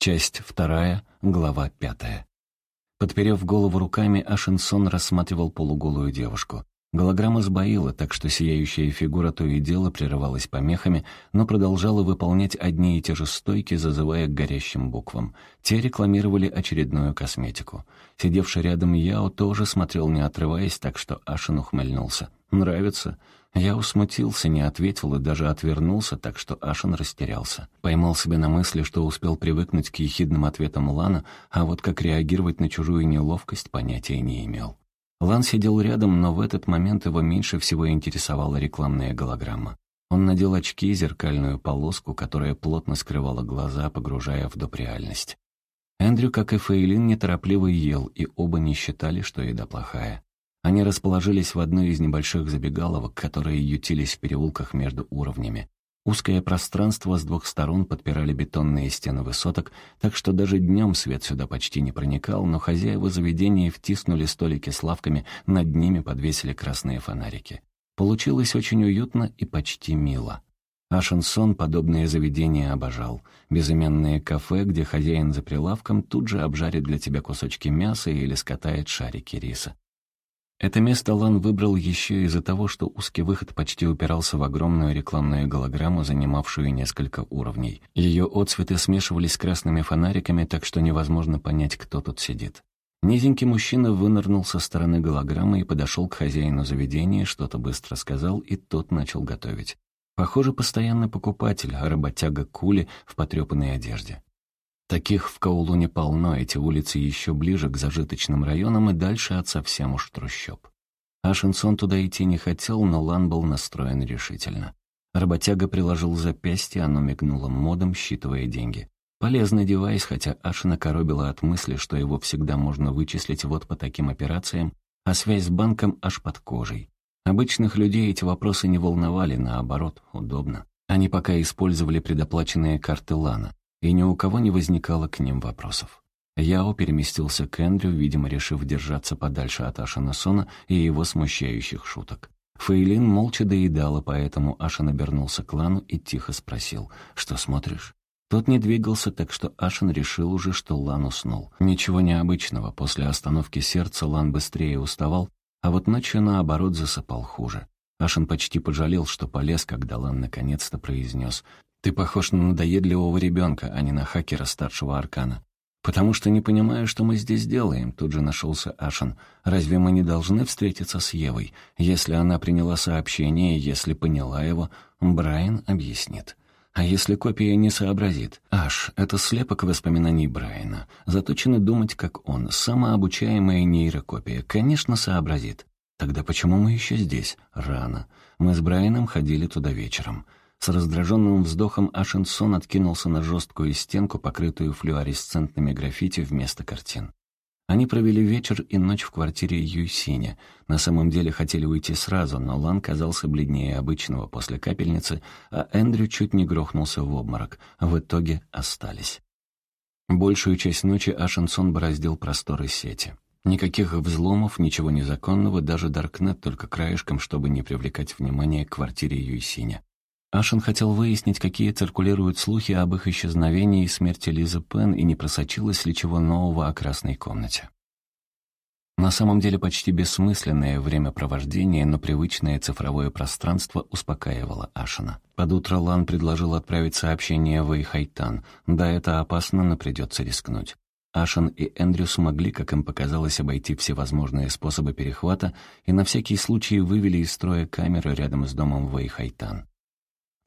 Часть вторая, глава пятая. Подперев голову руками, Ашинсон рассматривал полуголую девушку. Голограмма сбоила, так что сияющая фигура то и дело прерывалась помехами, но продолжала выполнять одни и те же стойки, зазывая к горящим буквам. Те рекламировали очередную косметику. Сидевший рядом Яо тоже смотрел, не отрываясь, так что Ашин ухмыльнулся. «Нравится?» Я усмутился, не ответил и даже отвернулся, так что Ашин растерялся. Поймал себя на мысли, что успел привыкнуть к ехидным ответам Лана, а вот как реагировать на чужую неловкость понятия не имел. Лан сидел рядом, но в этот момент его меньше всего интересовала рекламная голограмма. Он надел очки и зеркальную полоску, которая плотно скрывала глаза, погружая в доп. реальность. Эндрю, как и Фейлин, неторопливо ел, и оба не считали, что еда плохая. Они расположились в одной из небольших забегаловок, которые ютились в переулках между уровнями. Узкое пространство с двух сторон подпирали бетонные стены высоток, так что даже днем свет сюда почти не проникал, но хозяева заведения втиснули столики с лавками, над ними подвесили красные фонарики. Получилось очень уютно и почти мило. А шансон подобное заведение обожал. Безыменное кафе, где хозяин за прилавком тут же обжарит для тебя кусочки мяса или скатает шарики риса. Это место Лан выбрал еще из-за того, что узкий выход почти упирался в огромную рекламную голограмму, занимавшую несколько уровней. Ее отцветы смешивались с красными фонариками, так что невозможно понять, кто тут сидит. Низенький мужчина вынырнул со стороны голограммы и подошел к хозяину заведения, что-то быстро сказал, и тот начал готовить. Похоже, постоянный покупатель, работяга Кули в потрепанной одежде. Таких в Каулуне полно, эти улицы еще ближе к зажиточным районам и дальше от совсем уж трущоб. Ашинсон туда идти не хотел, но Лан был настроен решительно. Работяга приложил запястье, оно мигнуло модом, считывая деньги. Полезный девайс, хотя Ашина коробила от мысли, что его всегда можно вычислить вот по таким операциям, а связь с банком аж под кожей. Обычных людей эти вопросы не волновали, наоборот, удобно. Они пока использовали предоплаченные карты Лана и ни у кого не возникало к ним вопросов. Яо переместился к Эндрю, видимо, решив держаться подальше от Ашана Сона и его смущающих шуток. Фейлин молча доедала, поэтому Ашан обернулся к Лану и тихо спросил, «Что смотришь?» Тот не двигался, так что Ашин решил уже, что Лан уснул. Ничего необычного, после остановки сердца Лан быстрее уставал, а вот ночью, наоборот, засыпал хуже. Ашин почти пожалел, что полез, когда Лан наконец-то произнес ты похож на надоедливого ребенка, а не на хакера старшего аркана. Потому что не понимаю, что мы здесь делаем, тут же нашелся Ашен. Разве мы не должны встретиться с Евой? Если она приняла сообщение, если поняла его, Брайан объяснит. А если копия не сообразит? Аш, это слепок воспоминаний Брайана. Заточены думать, как он. Самообучаемая нейрокопия. Конечно, сообразит. Тогда почему мы еще здесь? Рано. Мы с Брайаном ходили туда вечером. С раздраженным вздохом Ашенсон откинулся на жесткую стенку, покрытую флюоресцентными граффити вместо картин. Они провели вечер и ночь в квартире Юйсиня. На самом деле хотели уйти сразу, но Лан казался бледнее обычного после капельницы, а Эндрю чуть не грохнулся в обморок. В итоге остались. Большую часть ночи Ашенсон бороздил просторы сети. Никаких взломов, ничего незаконного, даже Даркнет только краешком, чтобы не привлекать внимание к квартире Юйсиня. Ашин хотел выяснить, какие циркулируют слухи об их исчезновении и смерти Лизы Пен и не просочилось ли чего нового о красной комнате. На самом деле почти бессмысленное времяпровождение, но привычное цифровое пространство успокаивало Ашина. Под утро Лан предложил отправить сообщение в Эйхайтан. Да, это опасно, но придется рискнуть. Ашин и Эндрю смогли, как им показалось, обойти всевозможные способы перехвата и на всякий случай вывели из строя камеры рядом с домом Вэйхайтан.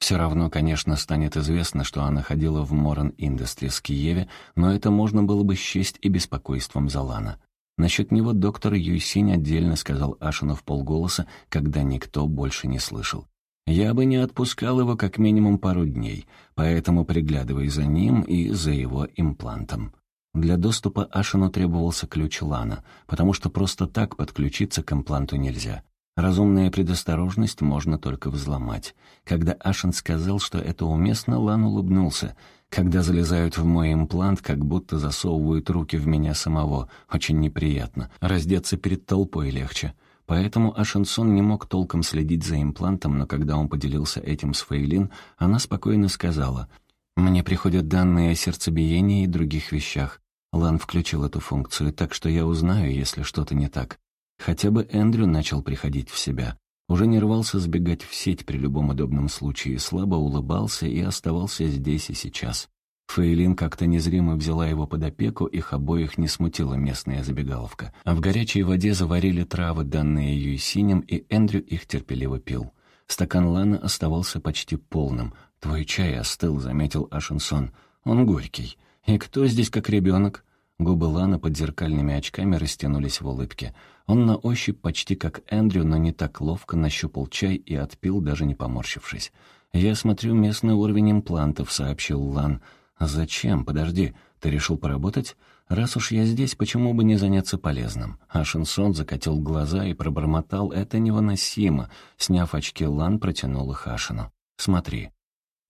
Все равно, конечно, станет известно, что она ходила в Моран Industries в Киеве, но это можно было бы счесть и беспокойством за Лана. Насчет него доктор Юйсинь отдельно сказал Ашину в полголоса, когда никто больше не слышал. «Я бы не отпускал его как минимум пару дней, поэтому приглядывай за ним и за его имплантом». Для доступа Ашину требовался ключ Лана, потому что просто так подключиться к импланту нельзя. Разумная предосторожность можно только взломать. Когда Ашен сказал, что это уместно, Лан улыбнулся. Когда залезают в мой имплант, как будто засовывают руки в меня самого. Очень неприятно. Раздеться перед толпой легче. Поэтому Ашенсон не мог толком следить за имплантом, но когда он поделился этим с Фейлин, она спокойно сказала, Мне приходят данные о сердцебиении и других вещах. Лан включил эту функцию, так что я узнаю, если что-то не так. Хотя бы Эндрю начал приходить в себя. Уже не рвался сбегать в сеть при любом удобном случае, слабо улыбался и оставался здесь и сейчас. Фейлин как-то незримо взяла его под опеку, их обоих не смутила местная забегаловка. А в горячей воде заварили травы, данные ее синим, и Эндрю их терпеливо пил. Стакан Лана оставался почти полным. «Твой чай остыл», — заметил Ашенсон. «Он горький. И кто здесь как ребенок?» Губы Лана под зеркальными очками растянулись в улыбке. Он на ощупь почти как Эндрю, но не так ловко нащупал чай и отпил, даже не поморщившись. «Я смотрю местный уровень имплантов», — сообщил Лан. «Зачем? Подожди. Ты решил поработать? Раз уж я здесь, почему бы не заняться полезным?» А Шинсон закатил глаза и пробормотал «Это невыносимо». Сняв очки, Лан протянул их Ашину. «Смотри.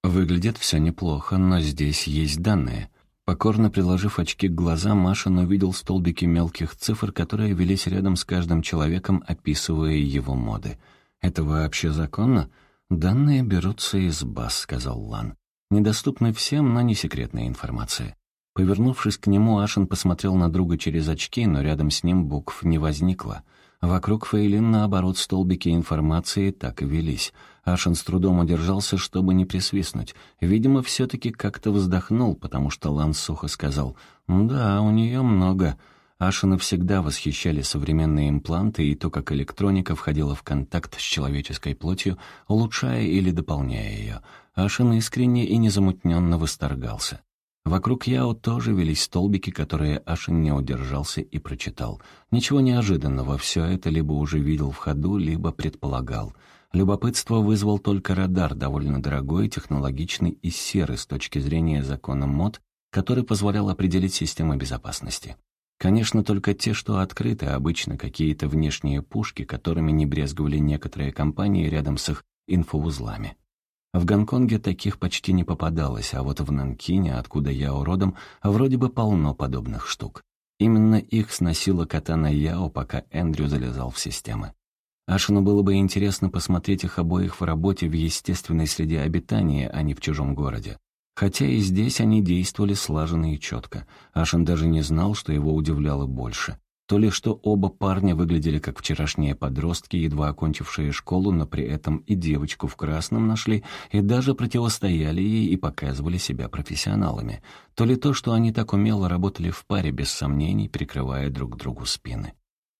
Выглядит все неплохо, но здесь есть данные». Покорно приложив очки к глазам, Машин увидел столбики мелких цифр, которые велись рядом с каждым человеком, описывая его моды. «Это вообще законно?» «Данные берутся из баз», — сказал Лан. «Недоступны всем, но не секретная информация». Повернувшись к нему, Ашин посмотрел на друга через очки, но рядом с ним букв не возникло. Вокруг Фейлин, наоборот, столбики информации так и велись. Ашин с трудом удержался, чтобы не присвистнуть. Видимо, все-таки как-то вздохнул, потому что Ланс сухо сказал «Да, у нее много». Ашина всегда восхищали современные импланты и то, как электроника входила в контакт с человеческой плотью, улучшая или дополняя ее. Ашин искренне и незамутненно восторгался. Вокруг Яо тоже велись столбики, которые Ашин не удержался и прочитал. Ничего неожиданного, все это либо уже видел в ходу, либо предполагал. Любопытство вызвал только радар, довольно дорогой, технологичный и серый с точки зрения закона МОД, который позволял определить системы безопасности. Конечно, только те, что открыты, обычно какие-то внешние пушки, которыми не брезговали некоторые компании рядом с их инфоузлами. В Гонконге таких почти не попадалось, а вот в Нанкине, откуда я уродом, вроде бы полно подобных штук. Именно их сносила катана Яо, пока Эндрю залезал в системы. Ашину было бы интересно посмотреть их обоих в работе в естественной среде обитания, а не в чужом городе. Хотя и здесь они действовали слаженно и четко. Ашин даже не знал, что его удивляло больше. То ли что оба парня выглядели как вчерашние подростки, едва окончившие школу, но при этом и девочку в красном нашли, и даже противостояли ей и показывали себя профессионалами. То ли то, что они так умело работали в паре, без сомнений, прикрывая друг другу спины.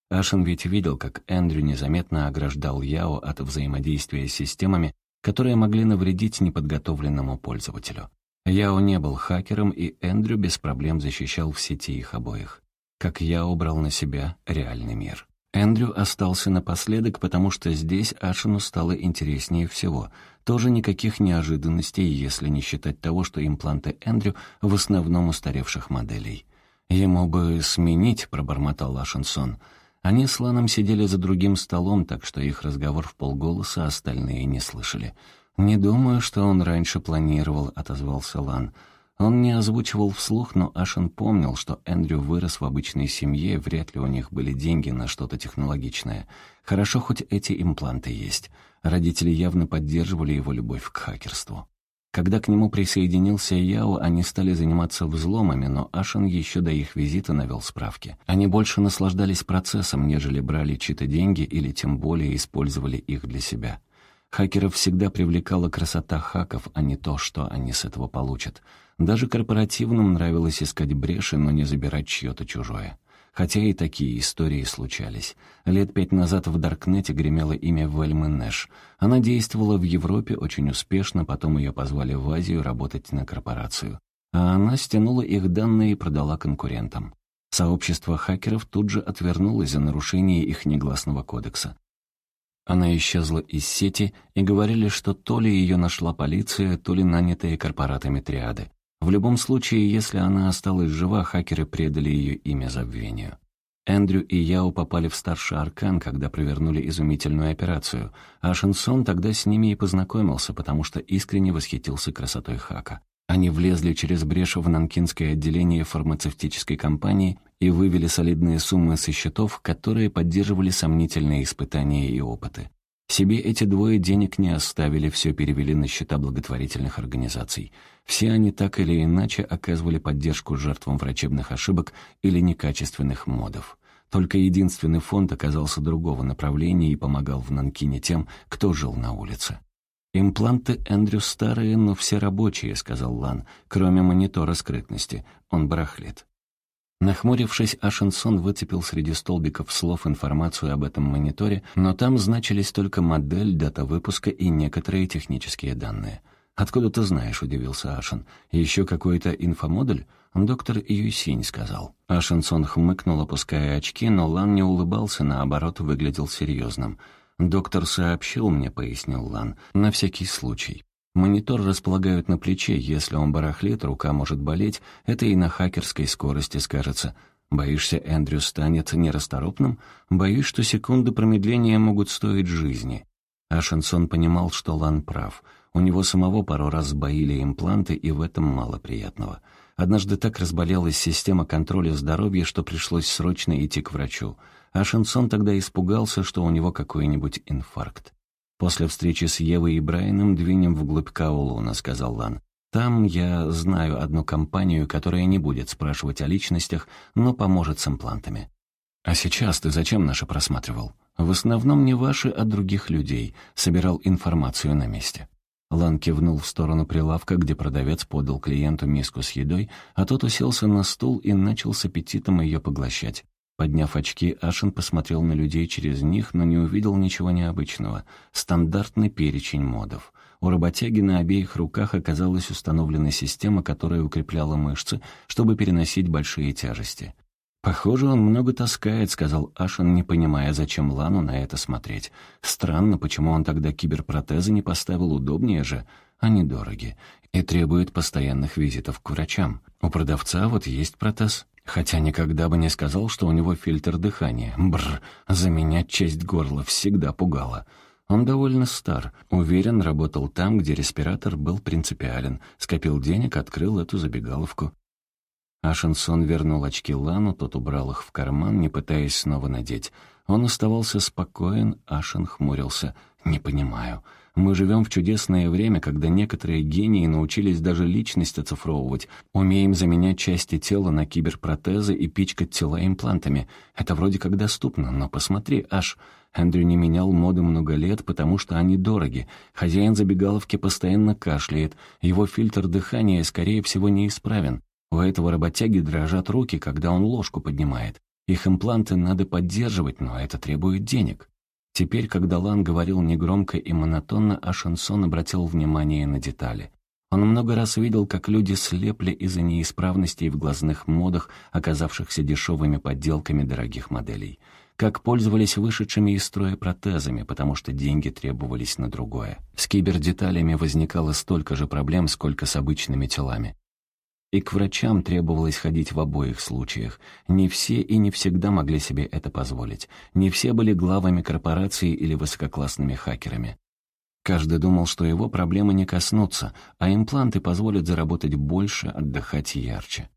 Ашин ведь видел, как Эндрю незаметно ограждал Яо от взаимодействия с системами, которые могли навредить неподготовленному пользователю. Яо не был хакером, и Эндрю без проблем защищал в сети их обоих как я убрал на себя реальный мир. Эндрю остался напоследок, потому что здесь Ашину стало интереснее всего. Тоже никаких неожиданностей, если не считать того, что импланты Эндрю в основном устаревших моделей. «Ему бы сменить», — пробормотал Ашинсон. Они с Ланом сидели за другим столом, так что их разговор в полголоса остальные не слышали. «Не думаю, что он раньше планировал», — отозвался Лан. Он не озвучивал вслух, но Ашен помнил, что Эндрю вырос в обычной семье, вряд ли у них были деньги на что-то технологичное. Хорошо, хоть эти импланты есть. Родители явно поддерживали его любовь к хакерству. Когда к нему присоединился Яо, они стали заниматься взломами, но Ашен еще до их визита навел справки. Они больше наслаждались процессом, нежели брали чьи-то деньги или тем более использовали их для себя. Хакеров всегда привлекала красота хаков, а не то, что они с этого получат. Даже корпоративным нравилось искать бреши, но не забирать чье-то чужое. Хотя и такие истории случались. Лет пять назад в Даркнете гремело имя Вельмы Нэш. Она действовала в Европе очень успешно, потом ее позвали в Азию работать на корпорацию. А она стянула их данные и продала конкурентам. Сообщество хакеров тут же отвернулось за нарушение их негласного кодекса. Она исчезла из сети, и говорили, что то ли ее нашла полиция, то ли нанятые корпоратами триады. В любом случае, если она осталась жива, хакеры предали ее имя забвению. Эндрю и Яо попали в старший аркан, когда провернули изумительную операцию, а Шансон тогда с ними и познакомился, потому что искренне восхитился красотой хака. Они влезли через брешь в нанкинское отделение фармацевтической компании и вывели солидные суммы со счетов, которые поддерживали сомнительные испытания и опыты. Себе эти двое денег не оставили, все перевели на счета благотворительных организаций. Все они так или иначе оказывали поддержку жертвам врачебных ошибок или некачественных модов. Только единственный фонд оказался другого направления и помогал в Нанкине тем, кто жил на улице. «Импланты Эндрю старые, но все рабочие», — сказал Лан, «кроме монитора скрытности. Он барахлит». Нахмурившись, Ашенсон выцепил среди столбиков слов информацию об этом мониторе, но там значились только модель, дата выпуска и некоторые технические данные. «Откуда ты знаешь?» — удивился Ашен. «Еще какой-то инфомодуль?» «Доктор Юсинь сказал». Ашенсон хмыкнул, опуская очки, но Лан не улыбался, наоборот, выглядел серьезным. «Доктор сообщил мне», — пояснил Лан, — «на всякий случай». Монитор располагают на плече, если он барахлит, рука может болеть, это и на хакерской скорости скажется. Боишься, Эндрю станет нерасторопным? Боюсь, что секунды промедления могут стоить жизни. А Шансон понимал, что Лан прав. У него самого пару раз сбоили импланты, и в этом мало приятного. Однажды так разболелась система контроля здоровья, что пришлось срочно идти к врачу. А Шансон тогда испугался, что у него какой-нибудь инфаркт. «После встречи с Евой и Брайаном двинем вглубь Каолуна», — сказал Лан. «Там я знаю одну компанию, которая не будет спрашивать о личностях, но поможет с имплантами». «А сейчас ты зачем наши просматривал?» «В основном не ваши, а других людей. Собирал информацию на месте». Лан кивнул в сторону прилавка, где продавец подал клиенту миску с едой, а тот уселся на стул и начал с аппетитом ее поглощать. Подняв очки, Ашин посмотрел на людей через них, но не увидел ничего необычного. Стандартный перечень модов. У работяги на обеих руках оказалась установлена система, которая укрепляла мышцы, чтобы переносить большие тяжести. «Похоже, он много таскает», — сказал Ашин, не понимая, зачем Лану на это смотреть. «Странно, почему он тогда киберпротезы не поставил удобнее же. Они дороги и требуют постоянных визитов к врачам. У продавца вот есть протез». Хотя никогда бы не сказал, что у него фильтр дыхания. Бррр, заменять часть горла всегда пугало. Он довольно стар. Уверен, работал там, где респиратор был принципиален. Скопил денег, открыл эту забегаловку. Ашенсон вернул очки Лану, тот убрал их в карман, не пытаясь снова надеть. Он оставался спокоен, Ашен хмурился. «Не понимаю. Мы живем в чудесное время, когда некоторые гении научились даже личность оцифровывать, умеем заменять части тела на киберпротезы и пичкать тела имплантами. Это вроде как доступно, но посмотри, аж... Эндрю не менял моды много лет, потому что они дороги. Хозяин забегаловки постоянно кашляет, его фильтр дыхания, скорее всего, неисправен. У этого работяги дрожат руки, когда он ложку поднимает. Их импланты надо поддерживать, но это требует денег. Теперь, когда Лан говорил негромко и монотонно, а Шансон обратил внимание на детали. Он много раз видел, как люди слепли из-за неисправностей в глазных модах, оказавшихся дешевыми подделками дорогих моделей. Как пользовались вышедшими из строя протезами, потому что деньги требовались на другое. С кибердеталями возникало столько же проблем, сколько с обычными телами. И к врачам требовалось ходить в обоих случаях. Не все и не всегда могли себе это позволить. Не все были главами корпорации или высококлассными хакерами. Каждый думал, что его проблемы не коснутся, а импланты позволят заработать больше, отдыхать ярче.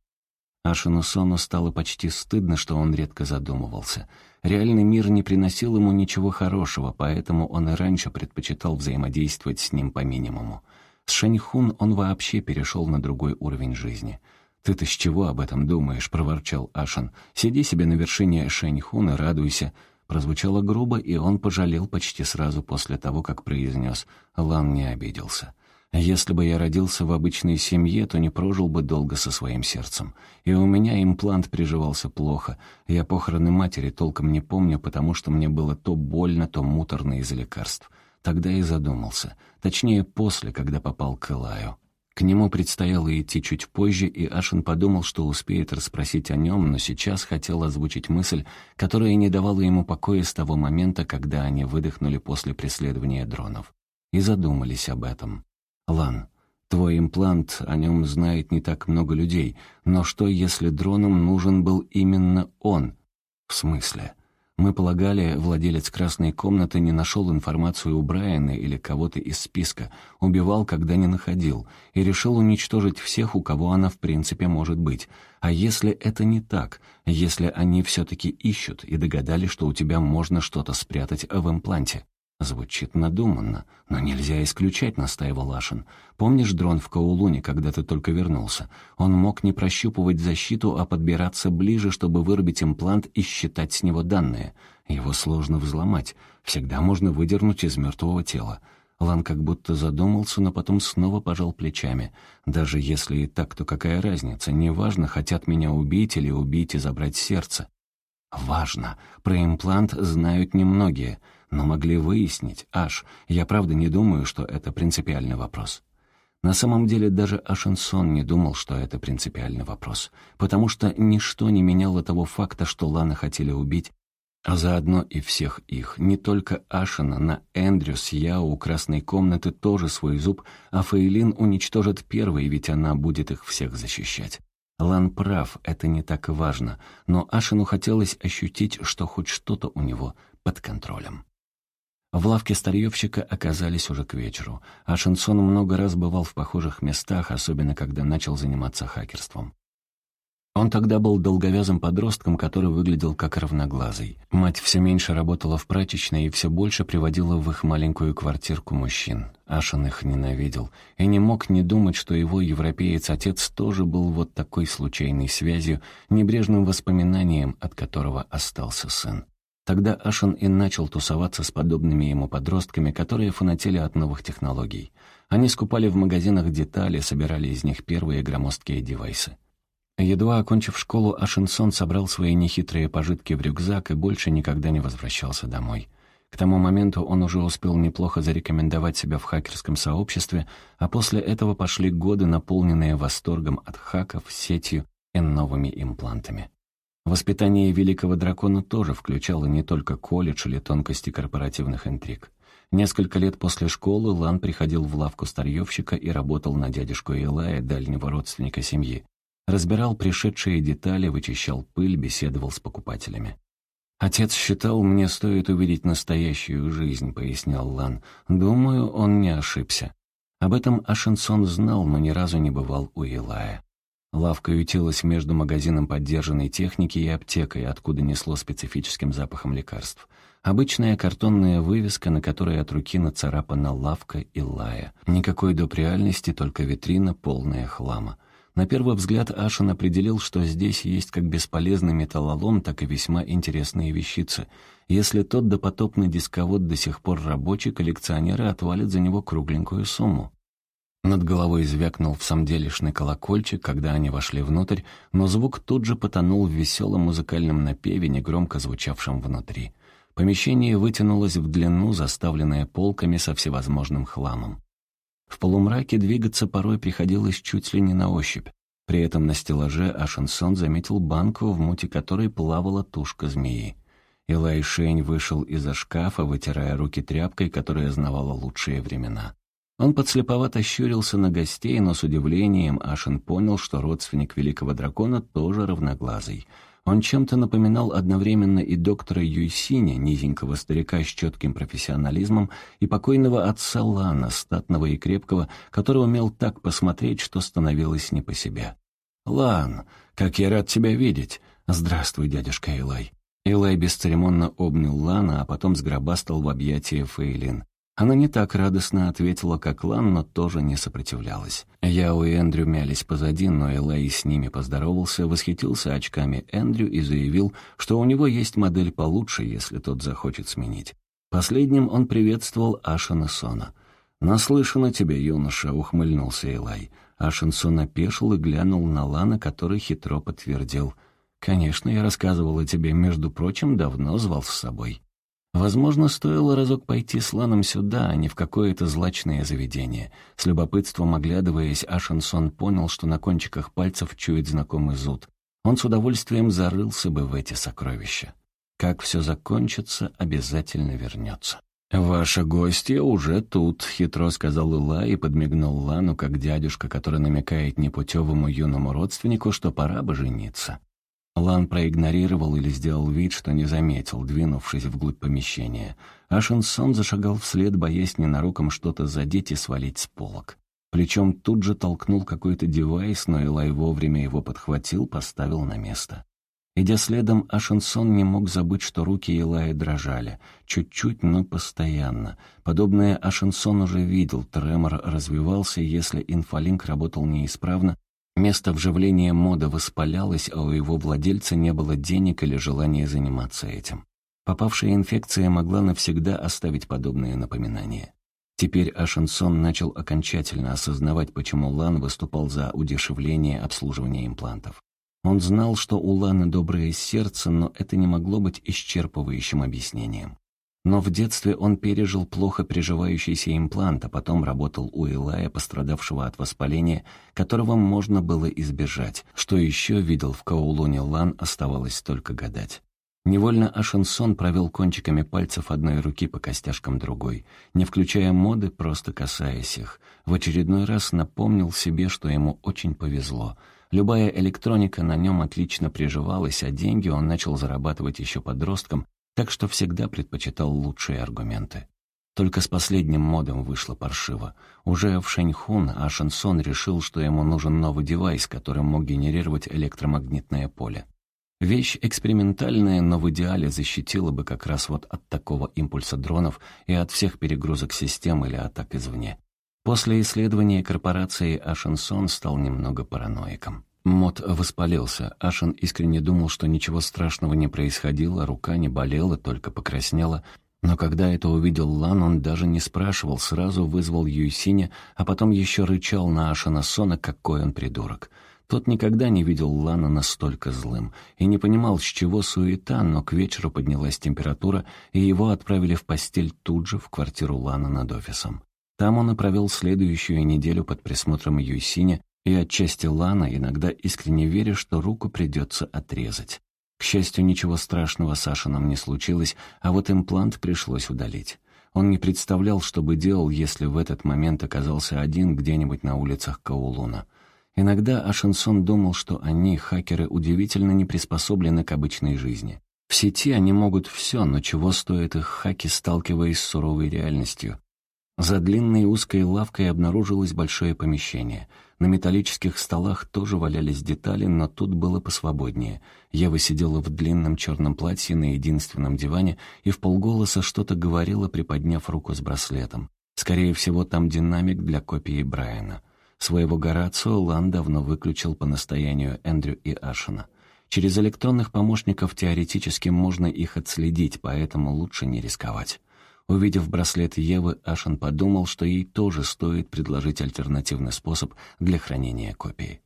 Ашину Сону стало почти стыдно, что он редко задумывался. Реальный мир не приносил ему ничего хорошего, поэтому он и раньше предпочитал взаимодействовать с ним по минимуму. С Шэньхун он вообще перешел на другой уровень жизни. «Ты-то с чего об этом думаешь?» — проворчал Ашан. «Сиди себе на вершине Шэньхун и радуйся». Прозвучало грубо, и он пожалел почти сразу после того, как произнес. Лан не обиделся. «Если бы я родился в обычной семье, то не прожил бы долго со своим сердцем. И у меня имплант приживался плохо. Я похороны матери толком не помню, потому что мне было то больно, то муторно из-за лекарств. Тогда и задумался. Точнее, после, когда попал к Элаю. К нему предстояло идти чуть позже, и Ашин подумал, что успеет расспросить о нем, но сейчас хотел озвучить мысль, которая не давала ему покоя с того момента, когда они выдохнули после преследования дронов. И задумались об этом. «Лан, твой имплант, о нем знает не так много людей, но что, если дронам нужен был именно он?» «В смысле?» Мы полагали, владелец красной комнаты не нашел информацию у Брайана или кого-то из списка, убивал, когда не находил, и решил уничтожить всех, у кого она в принципе может быть. А если это не так, если они все-таки ищут и догадались, что у тебя можно что-то спрятать в импланте? Звучит надуманно, но нельзя исключать, настаивал Ашин. Помнишь дрон в Каулуне, когда ты только вернулся? Он мог не прощупывать защиту, а подбираться ближе, чтобы вырубить имплант и считать с него данные. Его сложно взломать. Всегда можно выдернуть из мертвого тела. Лан как будто задумался, но потом снова пожал плечами. «Даже если и так, то какая разница? Неважно, хотят меня убить или убить и забрать сердце». «Важно. Про имплант знают немногие, но могли выяснить. Аж, я правда не думаю, что это принципиальный вопрос». На самом деле даже Ашенсон не думал, что это принципиальный вопрос, потому что ничто не меняло того факта, что Лана хотели убить, а заодно и всех их, не только Ашена, на Эндрю с Яо у красной комнаты тоже свой зуб, а Фейлин уничтожит первый, ведь она будет их всех защищать. Лан прав, это не так важно, но Ашену хотелось ощутить, что хоть что-то у него под контролем. В лавке старьевщика оказались уже к вечеру. Ашенсон много раз бывал в похожих местах, особенно когда начал заниматься хакерством. Он тогда был долговязым подростком, который выглядел как равноглазый. Мать все меньше работала в прачечной и все больше приводила в их маленькую квартирку мужчин. Ашан их ненавидел и не мог не думать, что его европеец-отец тоже был вот такой случайной связью, небрежным воспоминанием, от которого остался сын. Тогда Ашан и начал тусоваться с подобными ему подростками, которые фанатели от новых технологий. Они скупали в магазинах детали, собирали из них первые громоздкие девайсы. Едва окончив школу, Ашинсон собрал свои нехитрые пожитки в рюкзак и больше никогда не возвращался домой. К тому моменту он уже успел неплохо зарекомендовать себя в хакерском сообществе, а после этого пошли годы, наполненные восторгом от хаков, сетью и новыми имплантами. Воспитание великого дракона тоже включало не только колледж или тонкости корпоративных интриг. Несколько лет после школы Лан приходил в лавку старьевщика и работал на дядюшку Илая, дальнего родственника семьи. Разбирал пришедшие детали, вычищал пыль, беседовал с покупателями. «Отец считал, мне стоит увидеть настоящую жизнь», — пояснял Лан. «Думаю, он не ошибся». Об этом Ашенсон знал, но ни разу не бывал у Илая. Лавка ютилась между магазином поддержанной техники и аптекой, откуда несло специфическим запахом лекарств. Обычная картонная вывеска, на которой от руки нацарапана лавка Илая. Никакой доп. реальности, только витрина, полная хлама. На первый взгляд Ашин определил, что здесь есть как бесполезный металлолом, так и весьма интересные вещицы. Если тот допотопный дисковод до сих пор рабочий, коллекционеры отвалят за него кругленькую сумму. Над головой звякнул в самом делешный колокольчик, когда они вошли внутрь, но звук тут же потонул в веселом музыкальном напеве, негромко звучавшем внутри. Помещение вытянулось в длину, заставленное полками со всевозможным хламом. В полумраке двигаться порой приходилось чуть ли не на ощупь. При этом на стеллаже Ашенсон заметил банку, в муте которой плавала тушка змеи. Илай Шень вышел из-за шкафа, вытирая руки тряпкой, которая знавала лучшие времена. Он подслеповато щурился на гостей, но с удивлением Ашен понял, что родственник великого дракона тоже равноглазый — он чем-то напоминал одновременно и доктора Юйсиня, низенького старика с четким профессионализмом, и покойного отца Лана, статного и крепкого, который умел так посмотреть, что становилось не по себе. «Лан, как я рад тебя видеть!» «Здравствуй, дядюшка Элай». Элай бесцеремонно обнял Лана, а потом сгробастал в объятия Фейлин. Она не так радостно ответила, как Лан, но тоже не сопротивлялась. Яо и Эндрю мялись позади, но Элай с ними поздоровался, восхитился очками Эндрю и заявил, что у него есть модель получше, если тот захочет сменить. Последним он приветствовал Ашена Сона. «Наслышан о тебе, юноша», — ухмыльнулся Элай. Ашен Сон опешил и глянул на Лана, который хитро подтвердил. «Конечно, я рассказывал о тебе, между прочим, давно звал с собой». Возможно, стоило разок пойти с Ланом сюда, а не в какое-то злачное заведение. С любопытством оглядываясь, Ашенсон понял, что на кончиках пальцев чует знакомый зуд. Он с удовольствием зарылся бы в эти сокровища. Как все закончится, обязательно вернется. «Ваша гостья уже тут», — хитро сказал Ила и подмигнул Лану, как дядюшка, который намекает непутевому юному родственнику, что пора бы жениться. Лан проигнорировал или сделал вид, что не заметил, двинувшись вглубь помещения. А Шинсон зашагал вслед, боясь ненароком что-то задеть и свалить с полок. Плечом тут же толкнул какой-то девайс, но Элай вовремя его подхватил, поставил на место. Идя следом, Ашенсон не мог забыть, что руки Илая дрожали. Чуть-чуть, но постоянно. Подобное Ашенсон уже видел. Тремор развивался, если инфолинк работал неисправно. Место вживления мода воспалялось, а у его владельца не было денег или желания заниматься этим. Попавшая инфекция могла навсегда оставить подобные напоминания. Теперь Ашенсон начал окончательно осознавать, почему Лан выступал за удешевление обслуживания имплантов. Он знал, что у Ланы доброе сердце, но это не могло быть исчерпывающим объяснением. Но в детстве он пережил плохо приживающийся имплант, а потом работал у Илая, пострадавшего от воспаления, которого можно было избежать. Что еще видел в Каулоне Лан, оставалось только гадать. Невольно Ашенсон провел кончиками пальцев одной руки по костяшкам другой, не включая моды, просто касаясь их. В очередной раз напомнил себе, что ему очень повезло — Любая электроника на нем отлично приживалась, а деньги он начал зарабатывать еще подростком, так что всегда предпочитал лучшие аргументы. Только с последним модом вышло паршиво. Уже в Шэньхун Ашенсон решил, что ему нужен новый девайс, который мог генерировать электромагнитное поле. Вещь экспериментальная, но в идеале защитила бы как раз вот от такого импульса дронов и от всех перегрузок систем или атак извне. После исследования корпорации Ашенсон стал немного параноиком. Мот воспалился. Ашен искренне думал, что ничего страшного не происходило, рука не болела, только покраснела. Но когда это увидел Лан, он даже не спрашивал, сразу вызвал Юйсиня, а потом еще рычал на Ашена Сона, какой он придурок. Тот никогда не видел Лана настолько злым и не понимал, с чего суета, но к вечеру поднялась температура, и его отправили в постель тут же в квартиру Лана над офисом. Там он и провел следующую неделю под присмотром Юйсиня и отчасти Лана, иногда искренне веря, что руку придется отрезать. К счастью, ничего страшного с Ашином не случилось, а вот имплант пришлось удалить. Он не представлял, что бы делал, если в этот момент оказался один где-нибудь на улицах Каулуна. Иногда Ашинсон думал, что они, хакеры, удивительно не приспособлены к обычной жизни. В сети они могут все, но чего стоит их хаки, сталкиваясь с суровой реальностью? За длинной узкой лавкой обнаружилось большое помещение. На металлических столах тоже валялись детали, но тут было посвободнее. Ева сидела в длинном черном платье на единственном диване и в полголоса что-то говорила, приподняв руку с браслетом. Скорее всего, там динамик для копии Брайана. Своего Горацио Лан давно выключил по настоянию Эндрю и Ашена. Через электронных помощников теоретически можно их отследить, поэтому лучше не рисковать. Увидев браслет Евы, Ашен подумал, что ей тоже стоит предложить альтернативный способ для хранения копии.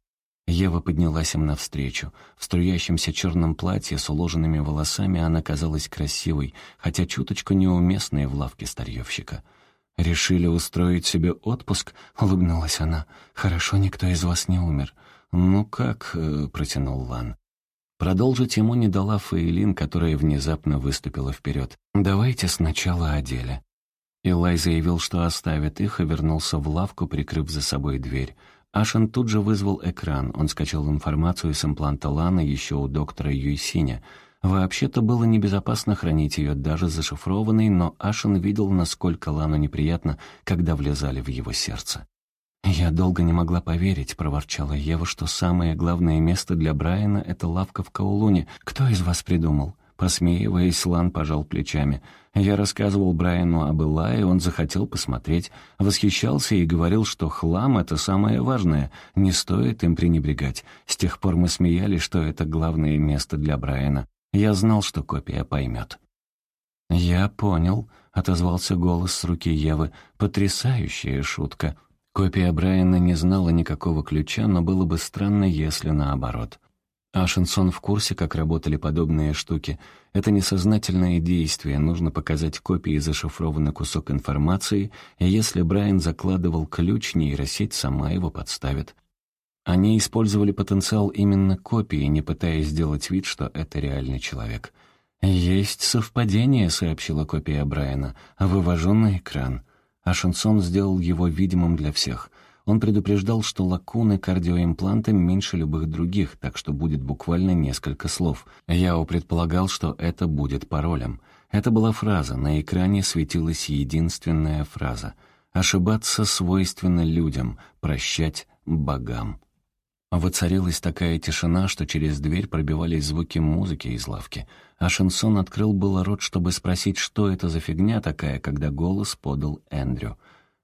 Ева поднялась им навстречу. В струящемся черном платье с уложенными волосами она казалась красивой, хотя чуточку неуместной в лавке старьевщика. «Решили устроить себе отпуск?» — улыбнулась она. «Хорошо, никто из вас не умер». «Ну как?» э, — протянул Лан. Продолжить ему не дала Фаэлин, которая внезапно выступила вперед. «Давайте сначала о деле». Илай заявил, что оставит их, и вернулся в лавку, прикрыв за собой дверь. Ашен тут же вызвал экран. Он скачал информацию с импланта Лана еще у доктора Юйсиня. Вообще-то было небезопасно хранить ее даже зашифрованной, но Ашен видел, насколько Лану неприятно, когда влезали в его сердце. «Я долго не могла поверить», — проворчала Ева, «что самое главное место для Брайана — это лавка в Каулуне. Кто из вас придумал?» Посмеиваясь, Лан пожал плечами. Я рассказывал Брайану об Илае, он захотел посмотреть, восхищался и говорил, что хлам — это самое важное, не стоит им пренебрегать. С тех пор мы смеялись, что это главное место для Брайана. Я знал, что копия поймет. «Я понял», — отозвался голос с руки Евы. «Потрясающая шутка». Копия Брайана не знала никакого ключа, но было бы странно, если наоборот. Ашенсон в курсе, как работали подобные штуки. Это несознательное действие, нужно показать копии зашифрованный кусок информации, и если Брайан закладывал ключ, нейросеть сама его подставит. Они использовали потенциал именно копии, не пытаясь сделать вид, что это реальный человек. «Есть совпадение», — сообщила копия Брайана. «Вывожу на экран». А Шансон сделал его видимым для всех. Он предупреждал, что лакуны кардиоимпланта меньше любых других, так что будет буквально несколько слов. Яо предполагал, что это будет паролем. Это была фраза, на экране светилась единственная фраза. «Ошибаться свойственно людям, прощать богам». Воцарилась такая тишина, что через дверь пробивались звуки музыки из лавки. А Шансон открыл было рот, чтобы спросить, что это за фигня такая, когда голос подал Эндрю.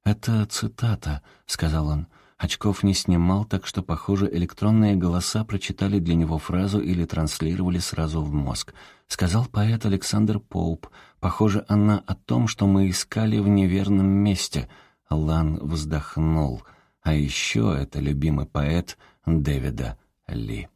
«Это цитата», — сказал он. Очков не снимал, так что, похоже, электронные голоса прочитали для него фразу или транслировали сразу в мозг. Сказал поэт Александр Поуп. Похоже, она о том, что мы искали в неверном месте. Лан вздохнул. А еще это любимый поэт Дэвида Ли.